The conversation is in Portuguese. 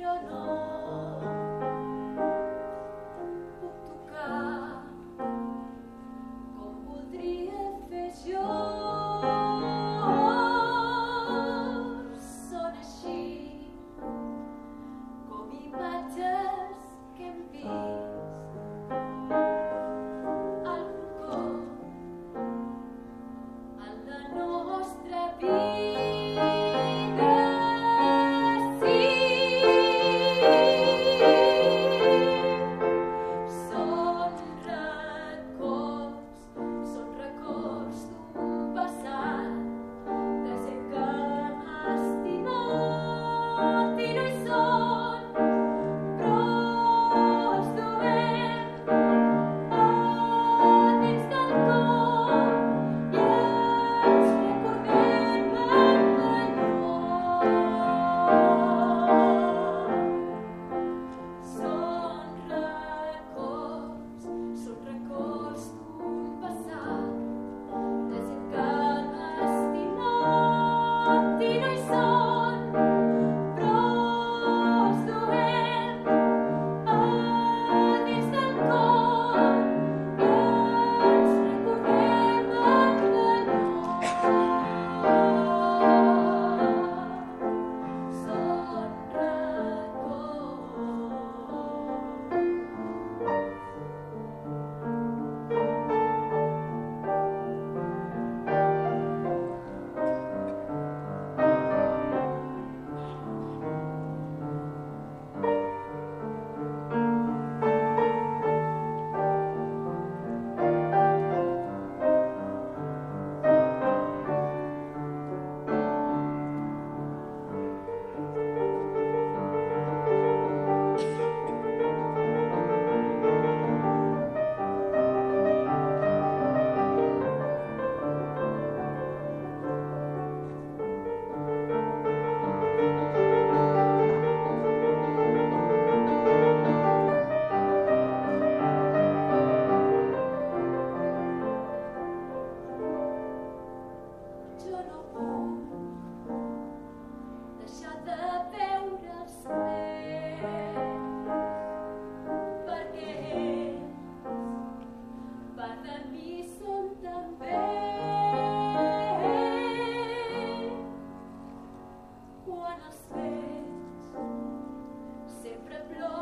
You know. sempre plora.